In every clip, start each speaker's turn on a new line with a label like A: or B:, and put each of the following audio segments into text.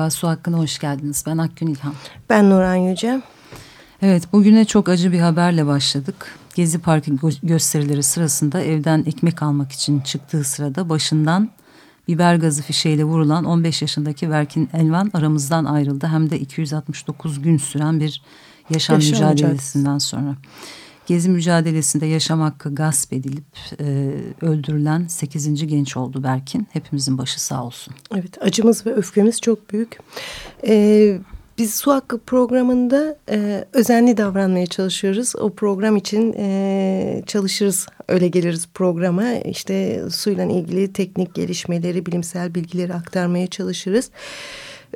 A: Merhaba, Su Hakkı'na hoş geldiniz. Ben Akgün İlhan.
B: Ben Nuran Yüce.
A: Evet, bugüne çok acı bir haberle başladık. Gezi Parkı gösterileri sırasında evden ekmek almak için çıktığı sırada başından biber gazı fişeğiyle vurulan 15 yaşındaki Verkin Elvan aramızdan ayrıldı. Hem de 269 gün süren bir yaşam, yaşam mücadelesinden mücadelesi. sonra. Gezi mücadelesinde yaşam hakkı gasp edilip e, öldürülen 8. genç oldu Berkin. Hepimizin başı sağ olsun.
B: Evet acımız ve öfkemiz çok büyük. Ee, biz Su Hakkı programında e, özenli davranmaya çalışıyoruz. O program için e, çalışırız, öyle geliriz programa. İşte suyla ilgili teknik gelişmeleri, bilimsel bilgileri aktarmaya çalışırız.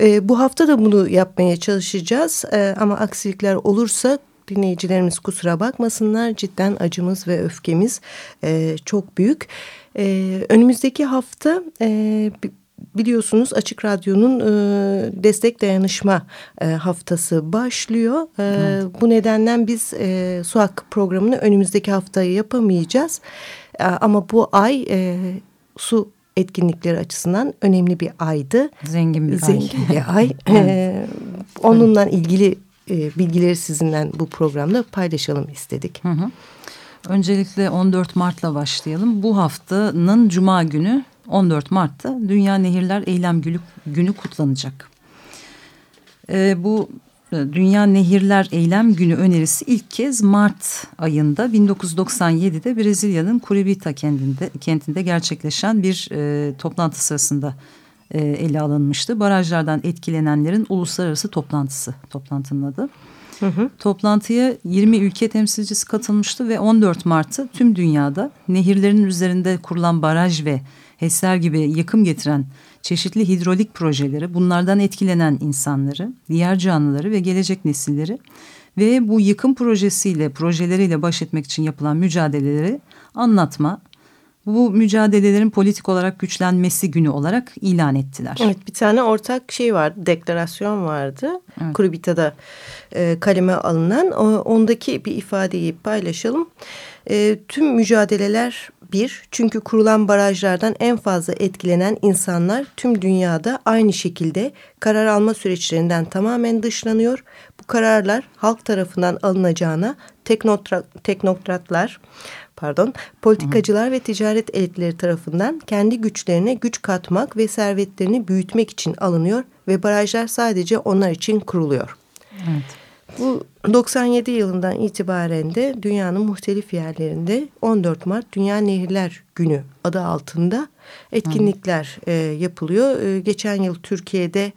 B: E, bu hafta da bunu yapmaya çalışacağız. E, ama aksilikler olursa dinleyicilerimiz kusura bakmasınlar. Cidden acımız ve öfkemiz e, çok büyük. E, önümüzdeki hafta... E, biliyorsunuz Açık Radyo'nun e, destek dayanışma e, haftası başlıyor. E, evet. Bu nedenden biz e, Su Hakkı programını önümüzdeki haftayı yapamayacağız. E, ama bu ay e, su etkinlikleri açısından önemli bir aydı.
A: Zengin bir
B: Zengin ay. bir ay. e, onunla ilgili e, bilgileri sizinle bu programda paylaşalım istedik. Hı hı.
A: Öncelikle 14 Mart'la başlayalım. Bu haftanın Cuma günü 14 Mart'ta Dünya Nehirler Eylem Günü, günü kutlanacak. E, bu e, Dünya Nehirler Eylem Günü önerisi ilk kez Mart ayında 1997'de Brezilya'nın Curitiba kentinde, kentinde gerçekleşen bir e, toplantı sırasında e, ele alınmıştı. Barajlardan etkilenenlerin uluslararası toplantısı toplantının adı. Hı hı. Toplantıya 20 ülke temsilcisi katılmıştı ve 14 Mart'ta tüm dünyada nehirlerin üzerinde kurulan baraj ve HES'ler gibi yıkım getiren çeşitli hidrolik projeleri, bunlardan etkilenen insanları, diğer canlıları ve gelecek nesilleri ve bu yıkım projesiyle, projeleriyle baş etmek için yapılan mücadeleleri anlatma, bu mücadelelerin politik olarak güçlenmesi günü olarak ilan ettiler.
B: Evet bir tane ortak şey vardı, deklarasyon vardı. Evet. Kurubita'da e, kaleme alınan. O, ondaki bir ifadeyi paylaşalım. E, tüm mücadeleler bir, çünkü kurulan barajlardan en fazla etkilenen insanlar tüm dünyada aynı şekilde karar alma süreçlerinden tamamen dışlanıyor. Bu kararlar halk tarafından alınacağına teknokrat, teknokratlar, pardon, politikacılar Hı. ve ticaret elitleri tarafından kendi güçlerine güç katmak ve servetlerini büyütmek için alınıyor ve barajlar sadece onlar için kuruluyor. Evet. Bu 97 yılından itibaren de dünyanın muhtelif yerlerinde 14 Mart Dünya Nehirler Günü adı altında etkinlikler e, yapılıyor. E, geçen yıl Türkiye'de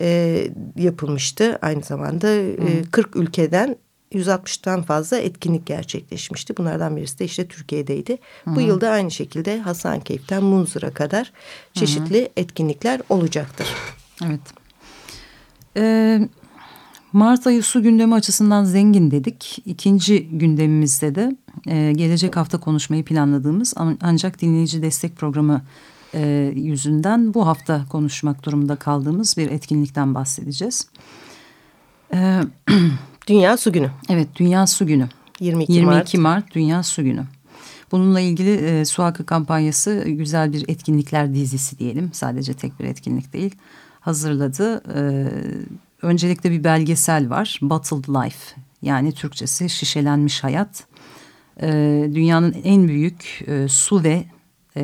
B: e, yapılmıştı. Aynı zamanda e, 40 ülkeden 160'tan fazla etkinlik gerçekleşmişti. Bunlardan birisi de işte Türkiye'deydi. Hı. Bu yılda aynı şekilde Hasankeyf'ten Munzur'a kadar çeşitli Hı. etkinlikler olacaktır.
A: Evet. Ee, Mart ayı su gündemi açısından zengin dedik. İkinci gündemimizde de e, gelecek hafta konuşmayı planladığımız ancak dinleyici destek programı e, yüzünden bu hafta konuşmak durumunda kaldığımız bir etkinlikten bahsedeceğiz.
B: E, Dünya Su Günü.
A: Evet Dünya Su Günü. 22, 22 Mart. Mart Dünya Su Günü. Bununla ilgili e, Su Hakkı kampanyası güzel bir etkinlikler dizisi diyelim. Sadece tek bir etkinlik değil. Hazırladı. E, öncelikle bir belgesel var. Bottled Life yani Türkçesi şişelenmiş hayat. E, dünyanın en büyük e, su ve e,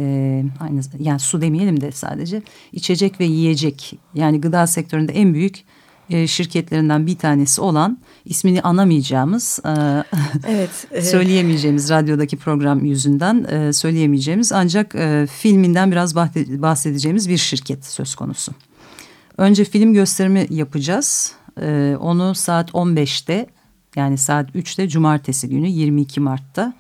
A: aynı yani su demeyelim de sadece içecek ve yiyecek yani gıda sektöründe en büyük e, şirketlerinden bir tanesi olan ismini anamayacağımız e, evet, e, söyleyemeyeceğimiz radyodaki program yüzünden e, söyleyemeyeceğimiz ancak e, filminden biraz bahsedeceğimiz bir şirket söz konusu. Önce film gösterimi yapacağız. Onu saat 15'te yani saat 3'te cumartesi günü 22 Mart'ta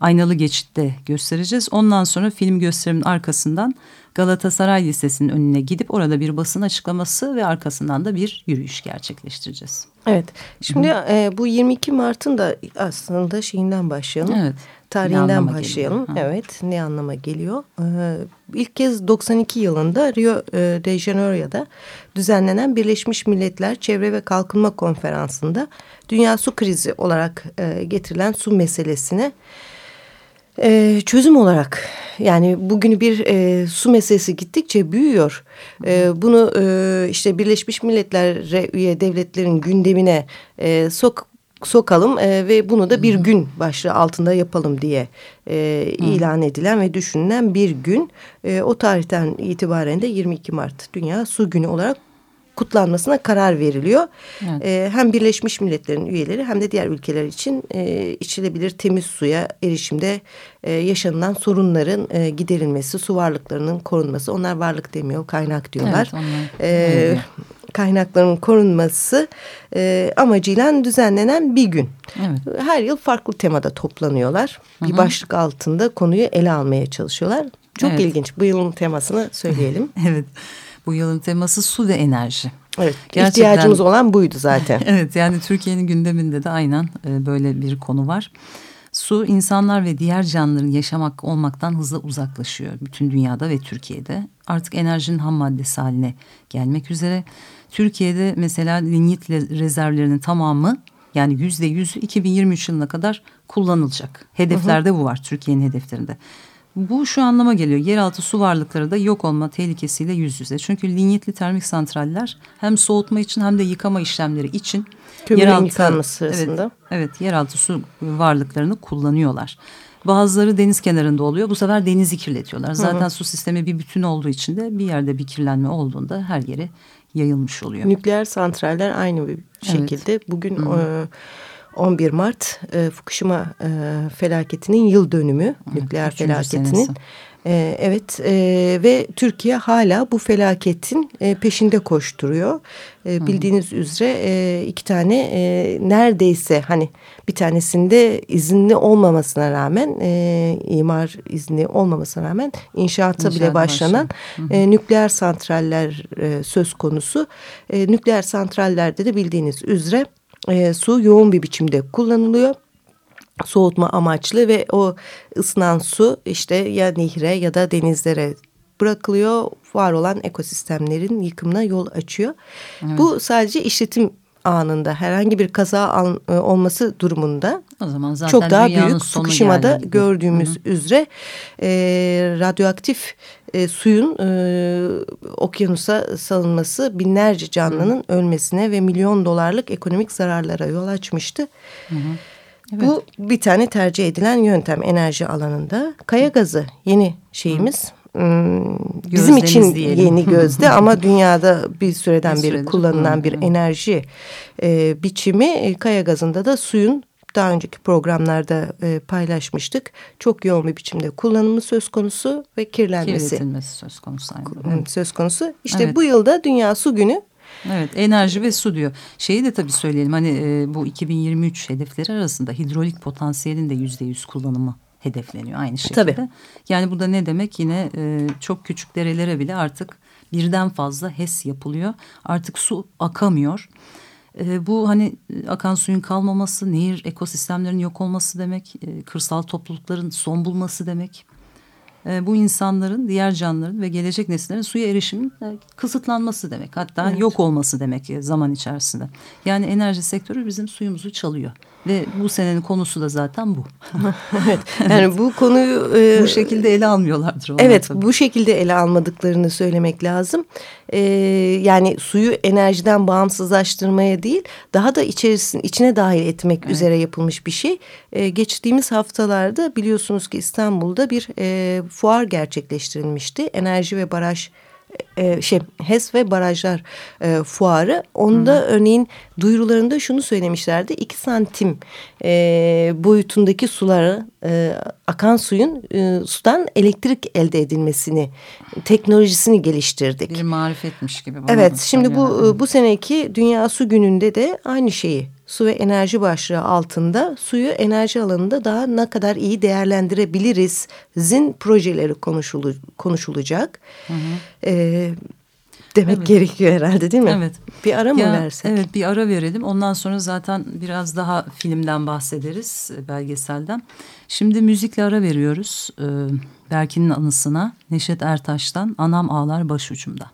A: aynalı geçitte göstereceğiz. Ondan sonra film gösteriminin arkasından Galatasaray Lisesi'nin önüne gidip orada bir basın açıklaması ve arkasından da bir yürüyüş gerçekleştireceğiz.
B: Evet. Şimdi e, bu 22 Mart'ın da aslında şeyinden başlayalım. Evet. Tarihinden başlayalım. Evet. Ne anlama geliyor? Ee, ilk kez 92 yılında Rio e, de Janeiro'da düzenlenen Birleşmiş Milletler Çevre ve Kalkınma Konferansı'nda dünya su krizi olarak e, getirilen su meselesine e, çözüm olarak yani bugün bir e, su meselesi gittikçe büyüyor. E, bunu e, işte Birleşmiş Milletler'e üye devletlerin gündemine e, sok sokalım e, ve bunu da bir gün başlığı altında yapalım diye e, ilan edilen ve düşünülen bir gün. E, o tarihten itibaren de 22 Mart Dünya Su Günü olarak kutlanmasına karar veriliyor. Evet. E, hem Birleşmiş Milletler'in üyeleri hem de diğer ülkeler için e, içilebilir temiz suya erişimde e, yaşanılan sorunların e, giderilmesi, su varlıklarının korunması. Onlar varlık demiyor, kaynak diyorlar. Evet, e, kaynakların korunması e, amacıyla düzenlenen bir gün. Evet. Her yıl farklı temada toplanıyorlar. Hı -hı. Bir başlık altında konuyu ele almaya çalışıyorlar. Çok evet. ilginç. Bu yılın temasını söyleyelim.
A: evet. Bu yılın teması su ve enerji.
B: Evet, Gerçekten, ihtiyacımız olan buydu zaten.
A: evet, yani Türkiye'nin gündeminde de aynen e, böyle bir konu var. Su insanlar ve diğer canlıların yaşamak olmaktan hızla uzaklaşıyor bütün dünyada ve Türkiye'de. Artık enerjinin ham maddesi haline gelmek üzere. Türkiye'de mesela linyit rezervlerinin tamamı yani yüzde yüzü 2023 yılına kadar kullanılacak. Hedeflerde bu var Türkiye'nin hedeflerinde. Bu şu anlama geliyor. Yeraltı su varlıkları da yok olma tehlikesiyle yüz yüze. Çünkü linyitli termik santraller hem soğutma için hem de yıkama işlemleri için
B: Kömürün yeraltı, yıkanması sırasında.
A: Evet, evet yeraltı su varlıklarını kullanıyorlar. Bazıları deniz kenarında oluyor. Bu sefer denizi kirletiyorlar. Zaten hı hı. su sistemi bir bütün olduğu için de bir yerde bir kirlenme olduğunda her yere yayılmış oluyor.
B: Nükleer santraller aynı bir şekilde. Evet. Bugün hı hı. E, 11 Mart e, Fukushima e, felaketinin yıl dönümü, evet, nükleer felaketinin. E, evet e, ve Türkiye hala bu felaketin e, peşinde koşturuyor. E, bildiğiniz üzere e, iki tane e, neredeyse hani bir tanesinde izinli olmamasına rağmen e, imar izni olmamasına rağmen inşaata İnşaat bile başlanan e, nükleer santraller e, söz konusu. E, nükleer santrallerde de bildiğiniz üzere e, su yoğun bir biçimde kullanılıyor soğutma amaçlı ve o ısınan su işte ya nehre ya da denizlere bırakılıyor. Var olan ekosistemlerin yıkımına yol açıyor. Evet. Bu sadece işletim anında herhangi bir kaza al, e, olması durumunda o zaman zaten çok daha büyük Fukushima'da gördüğümüz Hı -hı. üzere e, radyoaktif e, suyun e, okyanusa salınması binlerce canlının Hı. ölmesine ve milyon dolarlık ekonomik zararlara yol açmıştı. Hı hı. Evet. Bu bir tane tercih edilen yöntem enerji alanında. Kaya gazı yeni şeyimiz. Hı. Hmm, bizim için diyelim. yeni gözde ama dünyada bir süreden bir beri kullanılan bir enerji e, biçimi. E, kaya gazında da suyun daha önceki programlarda e, paylaşmıştık. Çok yoğun bir biçimde kullanımı söz konusu ve kirlenmesi.
A: Kirletilmesi söz konusu. Aynı.
B: Söz konusu. İşte evet. bu yılda Dünya Su Günü
A: Evet enerji ve su diyor. Şeyi de tabii söyleyelim hani e, bu 2023 hedefleri arasında hidrolik potansiyelin de yüzde yüz kullanımı hedefleniyor aynı şekilde. Tabii. Yani bu da ne demek yine e, çok küçük derelere bile artık birden fazla HES yapılıyor. Artık su akamıyor. E, bu hani e, akan suyun kalmaması, nehir ekosistemlerin yok olması demek, e, kırsal toplulukların son bulması demek. E, bu insanların, diğer canlıların ve gelecek nesillerin suya erişimin e, kısıtlanması demek. Hatta evet. yok olması demek e, zaman içerisinde. Yani enerji sektörü bizim suyumuzu çalıyor. Ve bu senenin konusu da zaten bu.
B: evet. Yani bu konuyu
A: e, bu şekilde ele almıyorlardır.
B: Evet, tabii. bu şekilde ele almadıklarını söylemek lazım. E, yani suyu enerjiden bağımsızlaştırmaya değil, daha da içerisine içine dahil etmek evet. üzere yapılmış bir şey. E, geçtiğimiz haftalarda biliyorsunuz ki İstanbul'da bir e, fuar gerçekleştirilmişti. Enerji ve baraj e, şey HES ve barajlar e, fuarı. Onda Hı. örneğin duyurularında şunu söylemişlerdi. 2 santim e, boyutundaki suları e, akan suyun e, sudan elektrik elde edilmesini teknolojisini geliştirdik.
A: Bir marifetmiş gibi.
B: Evet şimdi bu bu seneki Dünya Su Günü'nde de aynı şeyi su ve enerji başlığı altında suyu enerji alanında daha ne kadar iyi değerlendirebiliriz zin projeleri konuşulu, konuşulacak. Hı hı. E, demek evet. gerekiyor herhalde değil mi?
A: Evet.
B: Bir ara mı ya, versek?
A: Evet bir ara verelim. Ondan sonra zaten biraz daha filmden bahsederiz, belgeselden. Şimdi müzikle ara veriyoruz. Ee, Berkin'in anısına Neşet Ertaş'tan Anam Ağlar Başucumda.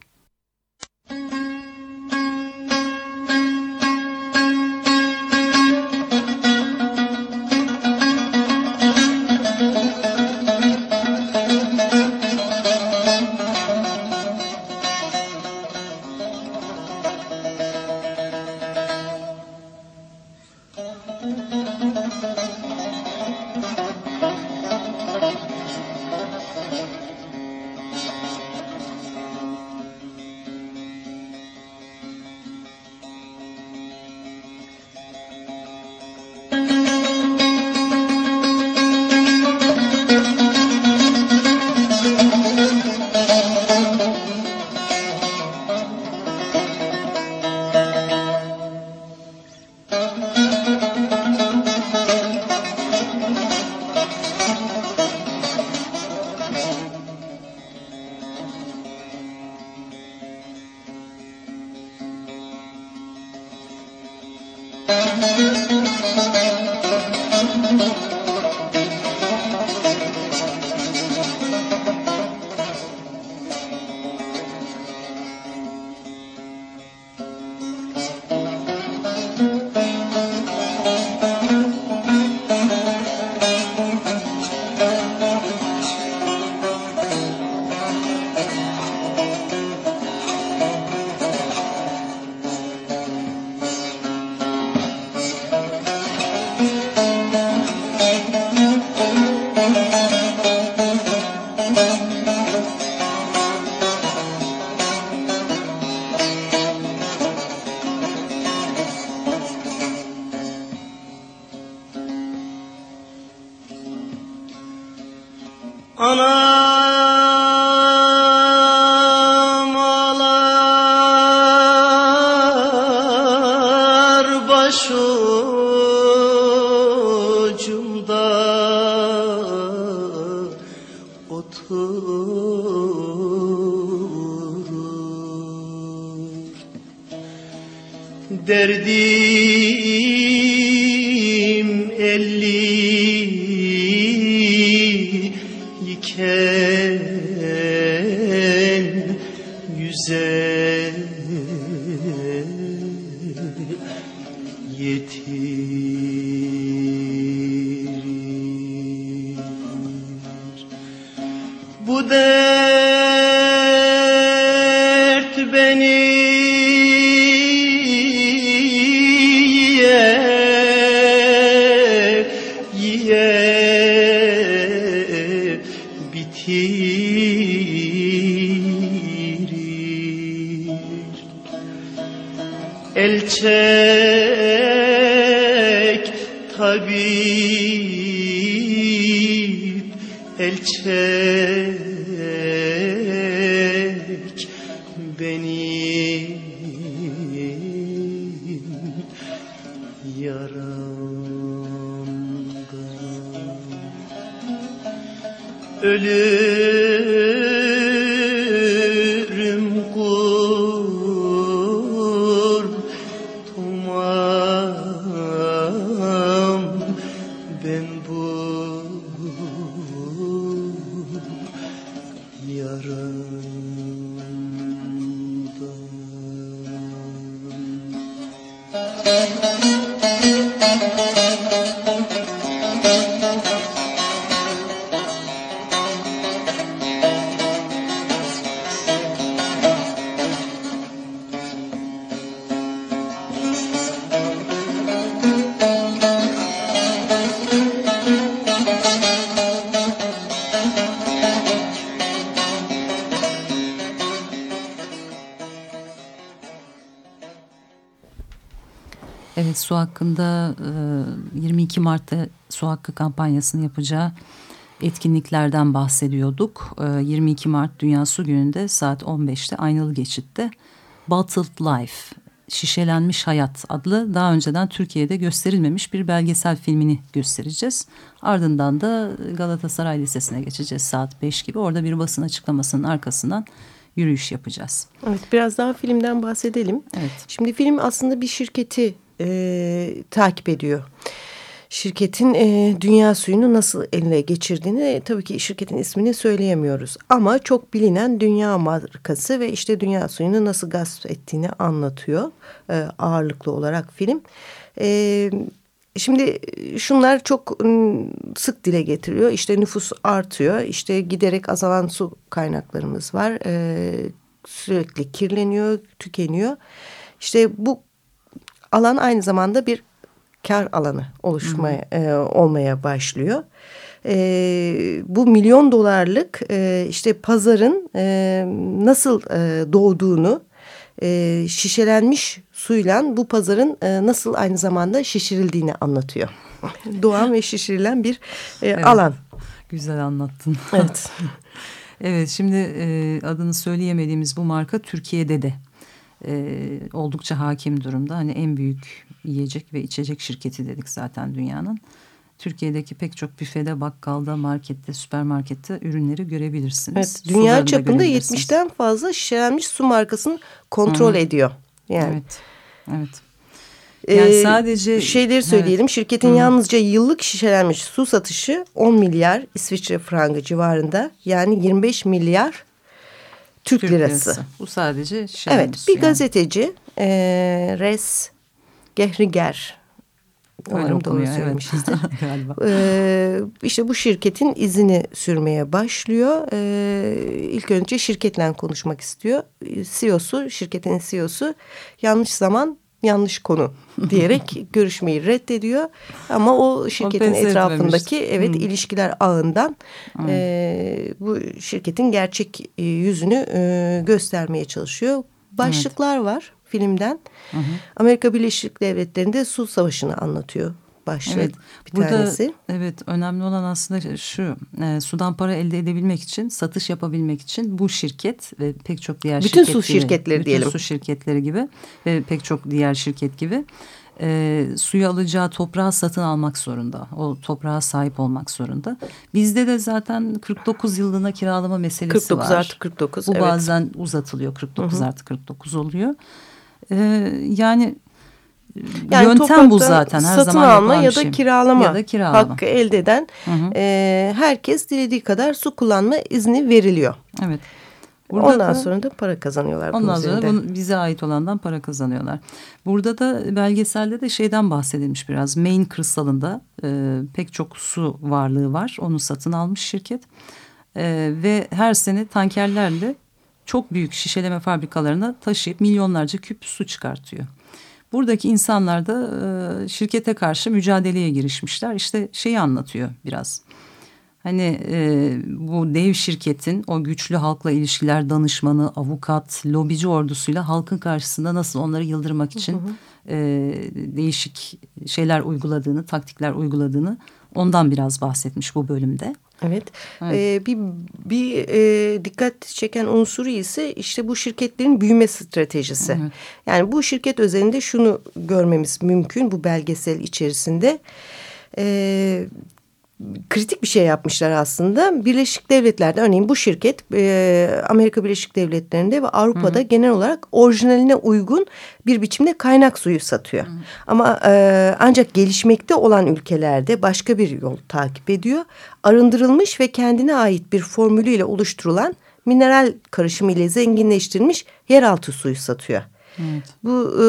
C: Yüze yetirir bu dert ölürüm
A: Evet su hakkında 22 Mart'ta su hakkı kampanyasını yapacağı etkinliklerden bahsediyorduk. 22 Mart Dünya Su Günü'nde saat 15'te Aynalı Geçit'te Bottled Life Şişelenmiş Hayat adlı daha önceden Türkiye'de gösterilmemiş bir belgesel filmini göstereceğiz. Ardından da Galatasaray Lisesi'ne geçeceğiz saat 5 gibi. Orada bir basın açıklamasının arkasından yürüyüş yapacağız.
B: Evet biraz daha filmden bahsedelim.
A: Evet.
B: Şimdi film aslında bir şirketi e, takip ediyor. Şirketin e, dünya suyunu nasıl eline geçirdiğini e, tabii ki şirketin ismini söyleyemiyoruz. Ama çok bilinen dünya markası ve işte dünya suyunu nasıl gasp ettiğini anlatıyor e, ağırlıklı olarak film. E, Şimdi şunlar çok sık dile getiriyor. İşte nüfus artıyor. İşte giderek azalan su kaynaklarımız var. Ee, sürekli kirleniyor, tükeniyor. İşte bu alan aynı zamanda bir kar alanı oluşmaya e, olmaya başlıyor. E, bu milyon dolarlık e, işte pazarın e, nasıl e, doğduğunu e, şişelenmiş suyla bu pazarın e, nasıl aynı zamanda şişirildiğini anlatıyor. Doğan ve şişirilen bir e, evet, alan.
A: Güzel anlattın.
B: Evet.
A: evet şimdi e, adını söyleyemediğimiz bu marka Türkiye'de de e, oldukça hakim durumda. Hani en büyük yiyecek ve içecek şirketi dedik zaten dünyanın. Türkiye'deki pek çok büfede, bakkalda, markette, süpermarkette ürünleri görebilirsiniz.
B: Evet, dünya çapında 70'ten fazla şişelenmiş su markasını kontrol Hı. ediyor. Yani.
A: Evet. Evet. Yani ee, sadece
B: şeyleri söyleyelim. Evet. Şirketin Hı. yalnızca yıllık şişelenmiş su satışı 10 milyar İsviçre frangı civarında. Yani 25 milyar Türk, Türk lirası. lirası.
A: Bu sadece şişelenmiş
B: Evet, bir yani. gazeteci e, Res Gehriger Umarım doğru söylemişizdir. Ee, işte bu şirketin izini sürmeye başlıyor. Ee, ilk önce şirketle konuşmak istiyor. CEO'su, şirketin CEO'su yanlış zaman yanlış konu diyerek görüşmeyi reddediyor. Ama o şirketin o etrafındaki evet hmm. ilişkiler ağından hmm. e, bu şirketin gerçek e, yüzünü e, göstermeye çalışıyor. Başlıklar evet. var filmden. Hı hı. Amerika Birleşik Devletleri'nde su savaşını anlatıyor başlık evet, bir burada, tanesi.
A: Evet önemli olan aslında şu e, sudan para elde edebilmek için satış yapabilmek için bu şirket ve pek çok diğer
B: bütün
A: şirket
B: su gibi, şirketleri
A: bütün
B: diyelim.
A: su şirketleri gibi ve pek çok diğer şirket gibi e, suyu alacağı toprağı satın almak zorunda. O toprağa sahip olmak zorunda. Bizde de zaten 49 yıllığına kiralama meselesi
B: 49
A: var.
B: 49 artı 49
A: Bu
B: evet.
A: bazen uzatılıyor 49 Hı -hı. artı 49 oluyor. E, yani yani yöntem bu zaten her
B: satın
A: zaman
B: alma ya da
A: şey.
B: kiralama, ya da kiralama hakkı elde eden hı hı. E, herkes dilediği kadar su kullanma izni veriliyor.
A: Evet.
B: Burada ondan da, sonra da para kazanıyorlar.
A: Ondan sonra bunu bize ait olandan para kazanıyorlar. Burada da belgeselde de şeyden bahsedilmiş biraz. Main kırsalında e, pek çok su varlığı var. Onu satın almış şirket. E, ve her sene tankerlerle çok büyük şişeleme fabrikalarına taşıyıp milyonlarca küp su çıkartıyor. Buradaki insanlar da e, şirkete karşı mücadeleye girişmişler. İşte şeyi anlatıyor biraz. Hani e, bu dev şirketin o güçlü halkla ilişkiler danışmanı, avukat, lobici ordusuyla halkın karşısında nasıl onları yıldırmak için hı hı. E, değişik şeyler uyguladığını, taktikler uyguladığını ondan biraz bahsetmiş bu bölümde.
B: Evet. evet. Ee, bir bir e, dikkat çeken unsuru ise işte bu şirketlerin büyüme stratejisi. Evet. Yani bu şirket özelinde şunu görmemiz mümkün bu belgesel içerisinde. E, kritik bir şey yapmışlar aslında. Birleşik Devletler'de örneğin bu şirket e, Amerika Birleşik Devletleri'nde ve Avrupa'da Hı -hı. genel olarak orijinaline uygun bir biçimde kaynak suyu satıyor. Hı -hı. Ama e, ancak gelişmekte olan ülkelerde başka bir yol takip ediyor. Arındırılmış ve kendine ait bir formülüyle oluşturulan mineral karışımı ile zenginleştirilmiş yeraltı suyu satıyor. Evet. Bu, e,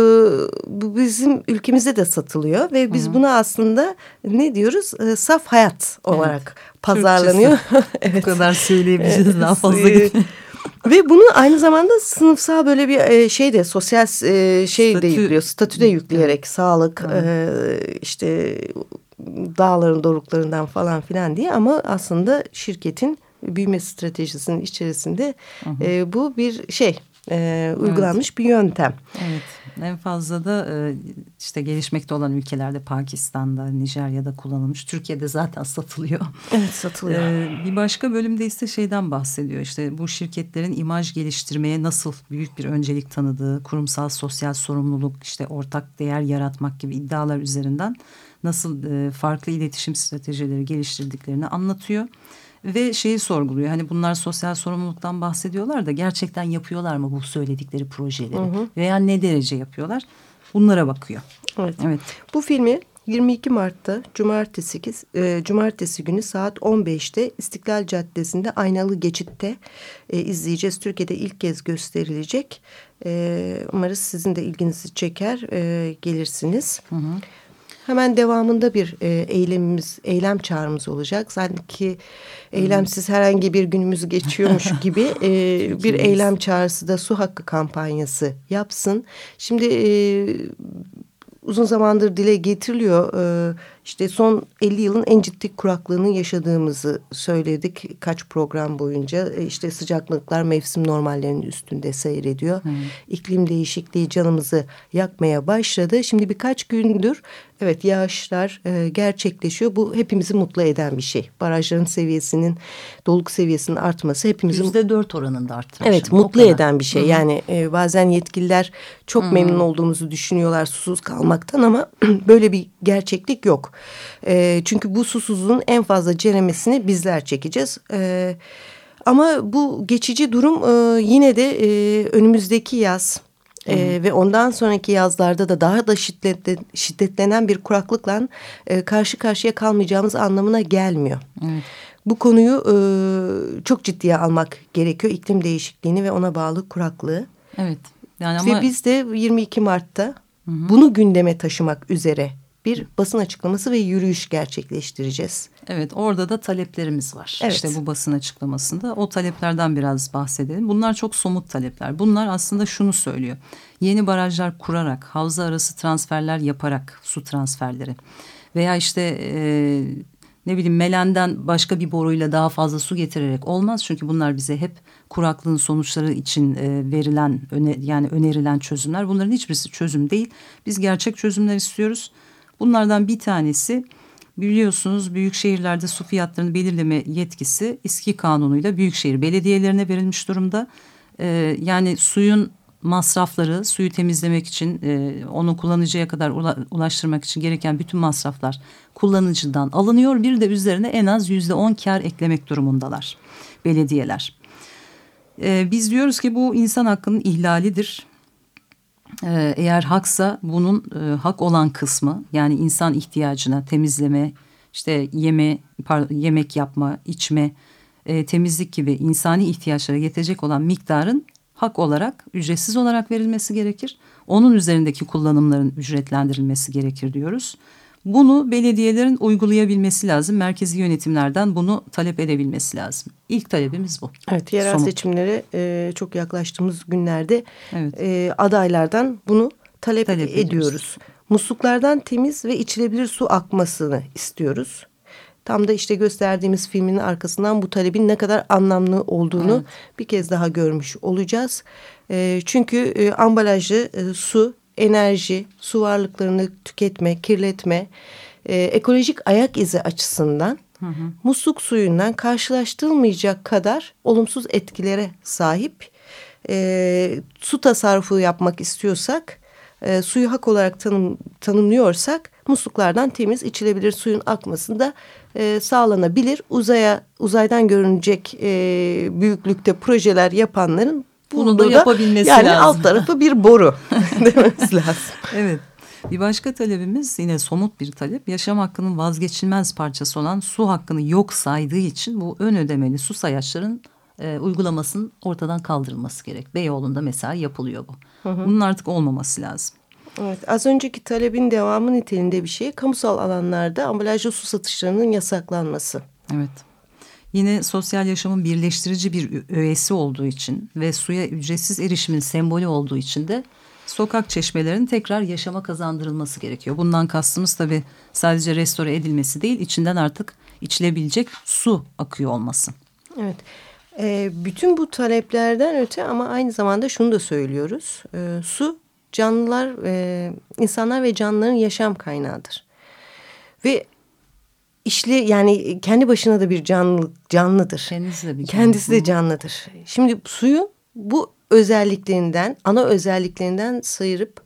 B: bu bizim ülkemizde de satılıyor ve biz Hı -hı. buna aslında ne diyoruz? E, saf hayat olarak evet. pazarlanıyor.
A: evet. Bu kadar söyleyebiliriz evet. daha fazla.
B: Ve bunu aynı zamanda sınıfsal böyle bir e, şey de sosyal e, şey Statü. de yüklüyor. Statü de yükleyerek evet. sağlık e, işte dağların doruklarından falan filan diye ama aslında şirketin büyüme stratejisinin içerisinde hı hı. E, bu bir şey e, uygulanmış evet. bir yöntem.
A: Evet. En fazla da e, işte gelişmekte olan ülkelerde Pakistan'da, Nijerya'da kullanılmış. Türkiye'de zaten satılıyor.
B: Evet satılıyor.
A: Ee, bir başka bölümde ise şeyden bahsediyor. İşte bu şirketlerin imaj geliştirmeye nasıl büyük bir öncelik tanıdığı, kurumsal sosyal sorumluluk, işte ortak değer yaratmak gibi iddialar üzerinden nasıl e, farklı iletişim stratejileri geliştirdiklerini anlatıyor ve şeyi sorguluyor. Hani bunlar sosyal sorumluluktan bahsediyorlar da gerçekten yapıyorlar mı bu söyledikleri projeleri? Hı hı. Veya ne derece yapıyorlar? Bunlara bakıyor.
B: Evet. evet. Bu filmi 22 Mart'ta cumartesi, e, cumartesi günü saat 15'te İstiklal Caddesi'nde Aynalı Geçit'te e, izleyeceğiz. Türkiye'de ilk kez gösterilecek. E, umarız sizin de ilginizi çeker, e, gelirsiniz. Hı hı. Hemen devamında bir e, eylemimiz, eylem çağrımız olacak. Sanki eylemsiz herhangi bir günümüz geçiyormuş gibi e, bir eylem çağrısı da su hakkı kampanyası yapsın. Şimdi e, uzun zamandır dile getiriliyor. E, işte son 50 yılın en ciddi kuraklığını yaşadığımızı söyledik kaç program boyunca. E, işte sıcaklıklar mevsim normallerinin üstünde seyrediyor. Hmm. İklim değişikliği canımızı yakmaya başladı. Şimdi birkaç gündür evet yağışlar e, gerçekleşiyor. Bu hepimizi mutlu eden bir şey. Barajların seviyesinin doluk seviyesinin artması hepimizi...
A: Yüzde dört oranında arttı.
B: Evet mutlu eden bir şey. Hmm. Yani e, bazen yetkililer çok hmm. memnun olduğumuzu düşünüyorlar susuz kalmaktan ama böyle bir gerçeklik yok. E, çünkü bu susuzluğun en fazla ceremesini bizler çekeceğiz. E, ama bu geçici durum e, yine de e, önümüzdeki yaz e, ve ondan sonraki yazlarda da daha da şiddetle, şiddetlenen bir kuraklıkla e, karşı karşıya kalmayacağımız anlamına gelmiyor. Evet. Bu konuyu e, çok ciddiye almak gerekiyor iklim değişikliğini ve ona bağlı kuraklığı.
A: Evet.
B: Yani ama... Ve biz de 22 Mart'ta hı hı. bunu gündeme taşımak üzere bir basın açıklaması ve yürüyüş gerçekleştireceğiz.
A: Evet orada da taleplerimiz var. Evet. İşte bu basın açıklamasında o taleplerden biraz bahsedelim. Bunlar çok somut talepler. Bunlar aslında şunu söylüyor. Yeni barajlar kurarak, havza arası transferler yaparak su transferleri veya işte e, ne bileyim Melen'den başka bir boruyla daha fazla su getirerek olmaz. Çünkü bunlar bize hep kuraklığın sonuçları için e, verilen öne, yani önerilen çözümler. Bunların hiçbirisi çözüm değil. Biz gerçek çözümler istiyoruz. Bunlardan bir tanesi biliyorsunuz büyük şehirlerde su fiyatlarını belirleme yetkisi İSKİ kanunuyla büyükşehir belediyelerine verilmiş durumda. Ee, yani suyun masrafları suyu temizlemek için e, onu kullanıcıya kadar ulaştırmak için gereken bütün masraflar kullanıcıdan alınıyor. Bir de üzerine en az yüzde on kar eklemek durumundalar belediyeler. Ee, biz diyoruz ki bu insan hakkının ihlalidir. Ee, eğer haksa bunun e, hak olan kısmı yani insan ihtiyacına temizleme, işte yeme, yemek yapma, içme, e, temizlik gibi insani ihtiyaçlara yetecek olan miktarın hak olarak ücretsiz olarak verilmesi gerekir. Onun üzerindeki kullanımların ücretlendirilmesi gerekir diyoruz. Bunu belediyelerin uygulayabilmesi lazım. Merkezi yönetimlerden bunu talep edebilmesi lazım. İlk talebimiz bu.
B: Evet yerel Somut. seçimlere e, çok yaklaştığımız günlerde evet. e, adaylardan bunu talep, talep ediyoruz. ediyoruz. Musluklardan temiz ve içilebilir su akmasını istiyoruz. Tam da işte gösterdiğimiz filmin arkasından bu talebin ne kadar anlamlı olduğunu evet. bir kez daha görmüş olacağız. E, çünkü e, ambalajlı e, su enerji, su varlıklarını tüketme, kirletme, e, ekolojik ayak izi açısından hı hı. musluk suyundan karşılaştırılmayacak kadar olumsuz etkilere sahip. E, su tasarrufu yapmak istiyorsak, e, suyu hak olarak tanım, tanımlıyorsak musluklardan temiz içilebilir suyun akmasında e, sağlanabilir. Uzaya uzaydan görünecek e, büyüklükte projeler yapanların
A: bunu da yapabilmesi
B: yani
A: lazım.
B: Yani alt tarafı bir boru dememiz lazım.
A: Evet. Bir başka talebimiz yine somut bir talep. Yaşam hakkının vazgeçilmez parçası olan su hakkını yok saydığı için bu ön ödemeli su sayaçların e, uygulamasının ortadan kaldırılması gerek. Beyoğlu'nda mesela yapılıyor bu. Hı hı. Bunun artık olmaması lazım.
B: Evet, az önceki talebin devamı niteliğinde bir şey. Kamusal alanlarda ambalajlı su satışlarının yasaklanması.
A: Evet. Yine sosyal yaşamın birleştirici bir öğesi olduğu için ve suya ücretsiz erişimin sembolü olduğu için de sokak çeşmelerinin tekrar yaşama kazandırılması gerekiyor. Bundan kastımız tabii sadece restore edilmesi değil, içinden artık içilebilecek su akıyor olması.
B: Evet. E, bütün bu taleplerden öte ama aynı zamanda şunu da söylüyoruz. E, su canlılar, e, insanlar ve canlıların yaşam kaynağıdır. Ve işli yani kendi başına da bir canlı canlıdır.
A: Kendisi de bir
B: canlı. Kendisi de canlıdır. Şimdi suyu bu özelliklerinden, ana özelliklerinden sayırıp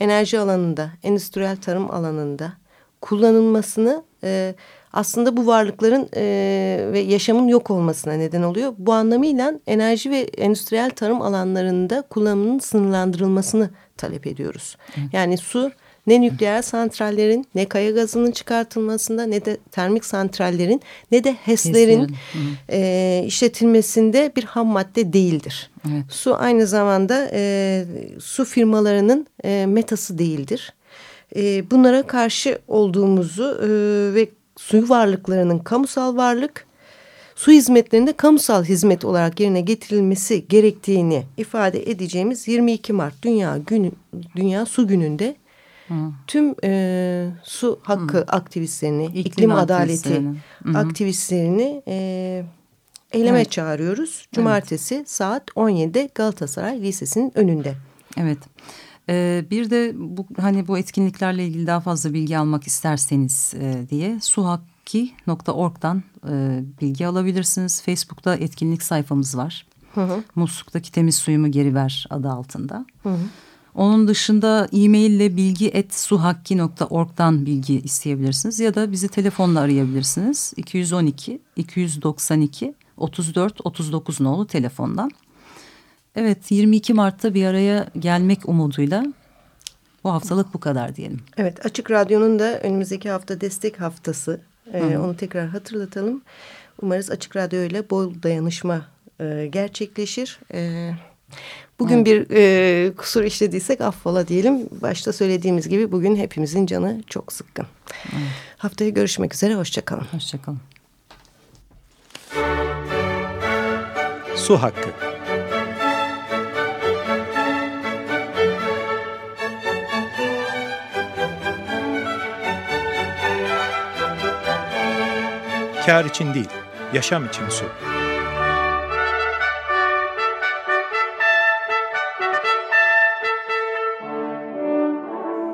B: enerji alanında, endüstriyel tarım alanında kullanılmasını e, aslında bu varlıkların e, ve yaşamın yok olmasına neden oluyor. Bu anlamıyla enerji ve endüstriyel tarım alanlarında kullanımının sınırlandırılmasını talep ediyoruz. Hı. Yani su ne nükleer santrallerin ne kaya gazının çıkartılmasında ne de termik santrallerin ne de HES'lerin e, işletilmesinde bir ham madde değildir. Evet. Su aynı zamanda e, su firmalarının e, metası değildir. E, bunlara karşı olduğumuzu e, ve su varlıklarının kamusal varlık, su hizmetlerinde kamusal hizmet olarak yerine getirilmesi gerektiğini ifade edeceğimiz 22 Mart Dünya Günü Dünya Su Günü'nde Hı. tüm e, su hakkı Hı. aktivistlerini, iklim, iklim adaleti Hı. aktivistlerini e, eyleme evet. çağırıyoruz. Cumartesi evet. saat 17'de Galatasaray Lisesi'nin önünde.
A: Evet. Ee, bir de bu hani bu etkinliklerle ilgili daha fazla bilgi almak isterseniz e, diye suhakki.org'dan e, bilgi alabilirsiniz. Facebook'ta etkinlik sayfamız var. Hı hı. Musluk'taki temiz suyumu geri ver adı altında. Hı hı. Onun dışında e-mail ile bilgi et suhakki.org'dan bilgi isteyebilirsiniz ya da bizi telefonla arayabilirsiniz. 212 292 34 39 nolu telefondan. Evet 22 Mart'ta bir araya gelmek umuduyla bu haftalık bu kadar diyelim.
B: Evet Açık Radyo'nun da önümüzdeki hafta destek haftası. Ee, onu tekrar hatırlatalım. Umarız Açık Radyo ile bol dayanışma e, gerçekleşir. E, bugün evet. bir e, kusur işlediysek affola diyelim. Başta söylediğimiz gibi bugün hepimizin canı çok sıkkın. Evet. Haftaya görüşmek üzere. Hoşçakalın.
A: Hoşçakalın.
D: Su Hakkı Kar için değil, yaşam için su.